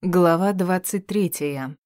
Глава двадцать третья.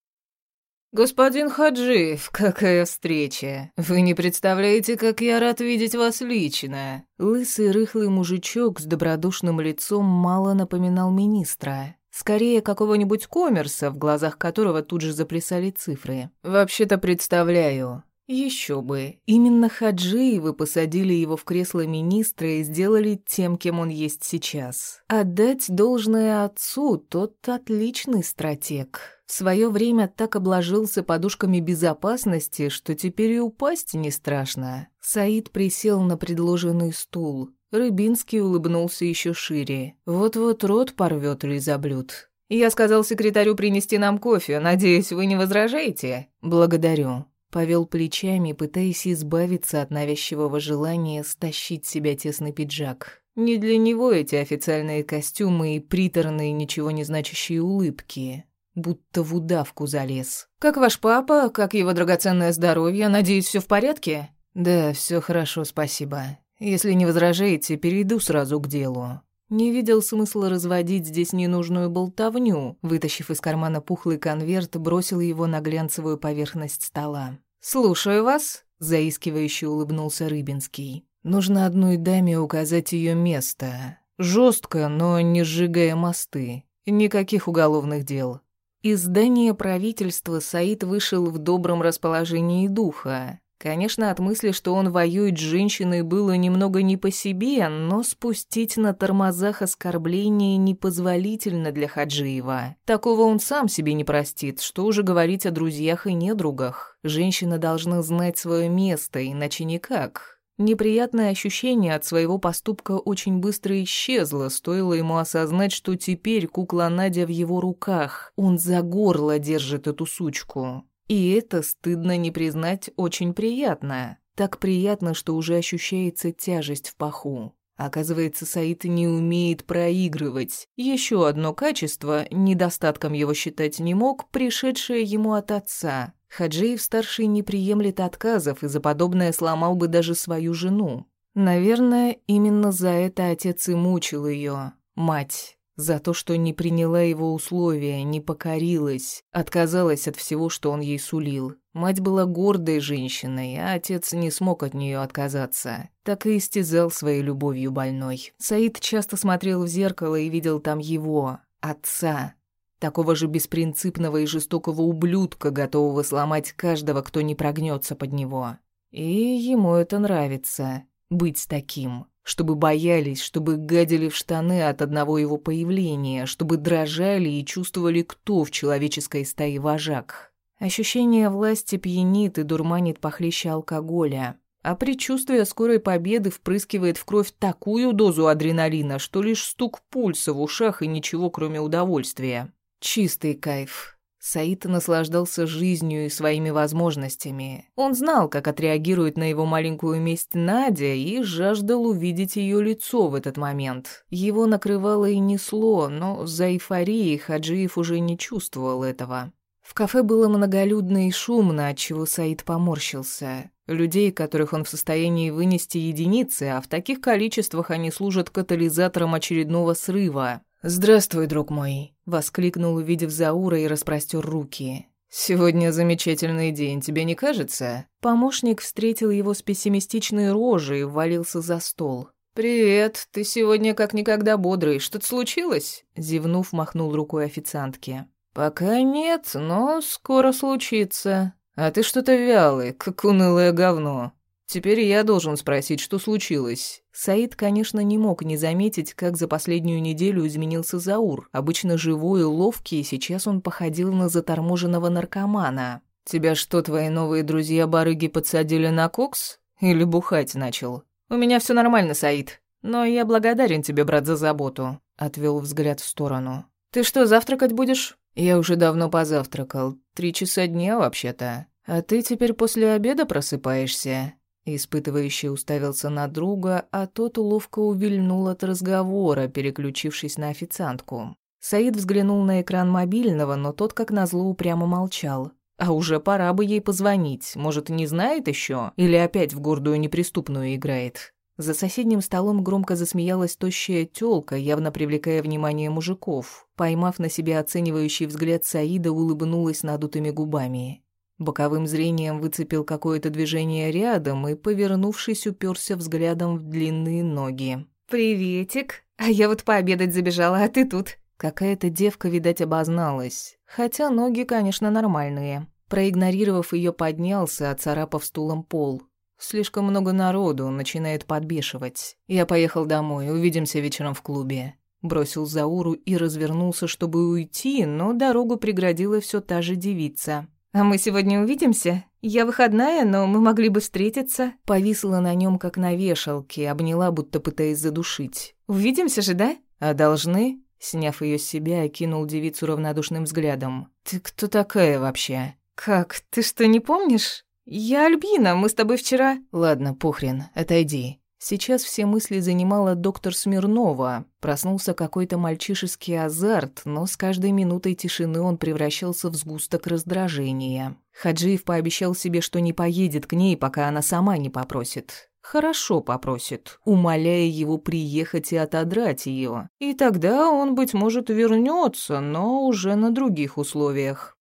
«Господин Хаджиев, какая встреча! Вы не представляете, как я рад видеть вас лично!» Лысый рыхлый мужичок с добродушным лицом мало напоминал министра. Скорее, какого-нибудь коммерса, в глазах которого тут же заплясали цифры. «Вообще-то представляю. Еще бы. Именно Хаджиевы посадили его в кресло министра и сделали тем, кем он есть сейчас. Отдать должное отцу, тот отличный стратег. В свое время так обложился подушками безопасности, что теперь и упасть не страшно. Саид присел на предложенный стул. Рыбинский улыбнулся еще шире. Вот-вот рот порвет лизоблюд. «Я сказал секретарю принести нам кофе. Надеюсь, вы не возражаете?» «Благодарю». Повел плечами, пытаясь избавиться от навязчивого желания стащить себя тесный пиджак. Не для него эти официальные костюмы и приторные, ничего не значащие улыбки. Будто в удавку залез. «Как ваш папа? Как его драгоценное здоровье? Надеюсь, все в порядке?» «Да, все хорошо, спасибо. Если не возражаете, перейду сразу к делу». Не видел смысла разводить здесь ненужную болтовню. Вытащив из кармана пухлый конверт, бросил его на глянцевую поверхность стола. «Слушаю вас», — заискивающе улыбнулся Рыбинский. «Нужно одной даме указать ее место. Жестко, но не сжигая мосты. Никаких уголовных дел». Из здания правительства Саид вышел в добром расположении духа. Конечно, от мысли, что он воюет с женщиной, было немного не по себе, но спустить на тормозах оскорбление непозволительно для Хаджиева. Такого он сам себе не простит, что уже говорить о друзьях и недругах. Женщина должна знать свое место, иначе никак. Неприятное ощущение от своего поступка очень быстро исчезло, стоило ему осознать, что теперь кукла Надя в его руках. Он за горло держит эту сучку. И это, стыдно не признать, очень приятно. Так приятно, что уже ощущается тяжесть в паху. Оказывается, Саид не умеет проигрывать. Еще одно качество, недостатком его считать не мог, пришедшее ему от отца. Хаджиев-старший не приемлет отказов и за подобное сломал бы даже свою жену. Наверное, именно за это отец и мучил ее, мать. За то, что не приняла его условия, не покорилась, отказалась от всего, что он ей сулил. Мать была гордой женщиной, а отец не смог от нее отказаться. Так и истязал своей любовью больной. Саид часто смотрел в зеркало и видел там его, отца. Такого же беспринципного и жестокого ублюдка, готового сломать каждого, кто не прогнется под него. И ему это нравится, быть таким чтобы боялись, чтобы гадили в штаны от одного его появления, чтобы дрожали и чувствовали, кто в человеческой стае вожак. Ощущение власти пьянит и дурманит похлеще алкоголя, а предчувствие скорой победы впрыскивает в кровь такую дозу адреналина, что лишь стук пульса в ушах и ничего, кроме удовольствия. Чистый кайф. Саид наслаждался жизнью и своими возможностями. Он знал, как отреагирует на его маленькую месть Надя и жаждал увидеть ее лицо в этот момент. Его накрывало и несло, но за эйфорией Хаджиев уже не чувствовал этого. В кафе было многолюдно и шумно, отчего Саид поморщился. Людей, которых он в состоянии вынести единицы, а в таких количествах они служат катализатором очередного срыва. «Здравствуй, друг мой», — воскликнул, увидев Заура и распростер руки. «Сегодня замечательный день, тебе не кажется?» Помощник встретил его с пессимистичной рожей и ввалился за стол. «Привет, ты сегодня как никогда бодрый. Что-то случилось?» Зевнув, махнул рукой официантке. «Пока нет, но скоро случится. А ты что-то вялый, как унылое говно. Теперь я должен спросить, что случилось. Саид, конечно, не мог не заметить, как за последнюю неделю изменился Заур. Обычно живой и ловкий, сейчас он походил на заторможенного наркомана. «Тебя что, твои новые друзья-барыги подсадили на кокс? Или бухать начал?» «У меня все нормально, Саид. Но я благодарен тебе, брат, за заботу», — отвел взгляд в сторону. «Ты что, завтракать будешь?» «Я уже давно позавтракал. Три часа дня, вообще-то. А ты теперь после обеда просыпаешься?» Испытывающий уставился на друга, а тот ловко увильнул от разговора, переключившись на официантку. Саид взглянул на экран мобильного, но тот, как назло, упрямо молчал. А уже пора бы ей позвонить. Может, не знает еще? Или опять в гордую неприступную играет? За соседним столом громко засмеялась тощая тёлка, явно привлекая внимание мужиков. Поймав на себе оценивающий взгляд Саида, улыбнулась надутыми губами. Боковым зрением выцепил какое-то движение рядом и, повернувшись, уперся взглядом в длинные ноги. «Приветик. А я вот пообедать забежала, а ты тут». Какая-то девка, видать, обозналась. Хотя ноги, конечно, нормальные. Проигнорировав ее, поднялся, оцарапав стулом пол. Слишком много народу, начинает подбешивать. Я поехал домой, увидимся вечером в клубе. Бросил Зауру и развернулся, чтобы уйти, но дорогу преградила все та же девица. «А мы сегодня увидимся? Я выходная, но мы могли бы встретиться». Повисла на нем, как на вешалке, обняла, будто пытаясь задушить. «Увидимся же, да?» «А должны?» Сняв ее с себя, окинул девицу равнодушным взглядом. «Ты кто такая вообще?» «Как? Ты что, не помнишь?» «Я Альбина, мы с тобой вчера...» «Ладно, похрен, отойди». Сейчас все мысли занимала доктор Смирнова. Проснулся какой-то мальчишеский азарт, но с каждой минутой тишины он превращался в сгусток раздражения. Хаджиев пообещал себе, что не поедет к ней, пока она сама не попросит. Хорошо попросит, умоляя его приехать и отодрать ее. И тогда он, быть может, вернется, но уже на других условиях.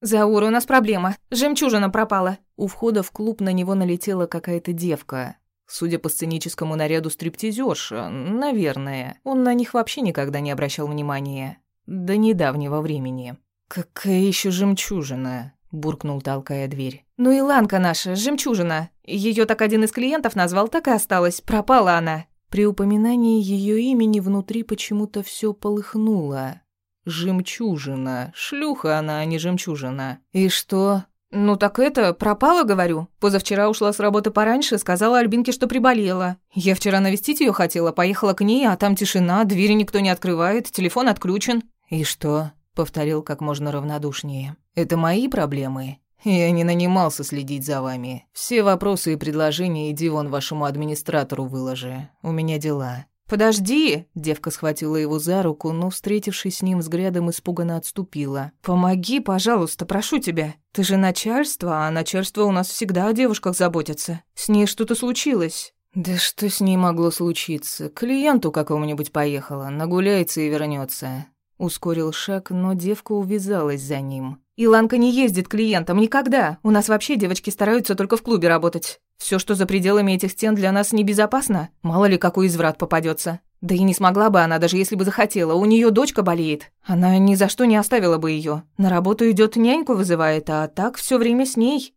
«Заур, у нас проблема. Жемчужина пропала». У входа в клуб на него налетела какая-то девка. Судя по сценическому наряду стриптизерша, наверное. Он на них вообще никогда не обращал внимания. До недавнего времени. «Какая еще жемчужина?» – буркнул, толкая дверь. «Ну и Ланка наша, жемчужина. Ее так один из клиентов назвал, так и осталась. Пропала она». При упоминании ее имени внутри почему-то все полыхнуло. Жемчужина. Шлюха она, а не жемчужина. И что? Ну так это, пропала, говорю. Позавчера ушла с работы пораньше, сказала Альбинке, что приболела. Я вчера навестить ее хотела, поехала к ней, а там тишина, двери никто не открывает, телефон отключен. И что? Повторил как можно равнодушнее. Это мои проблемы. Я не нанимался следить за вами. Все вопросы и предложения иди вон вашему администратору выложи. У меня дела. «Подожди!» – девка схватила его за руку, но, встретившись с ним взглядом, испуганно отступила. «Помоги, пожалуйста, прошу тебя. Ты же начальство, а начальство у нас всегда о девушках заботится. С ней что-то случилось». «Да что с ней могло случиться? клиенту какому-нибудь поехала, нагуляется и вернется. Ускорил шаг, но девка увязалась за ним. «Иланка не ездит клиентам никогда. У нас вообще девочки стараются только в клубе работать. Все, что за пределами этих стен, для нас небезопасно. Мало ли, какой изврат попадется. Да и не смогла бы она, даже если бы захотела. У нее дочка болеет. Она ни за что не оставила бы ее. На работу идет няньку вызывает, а так все время с ней.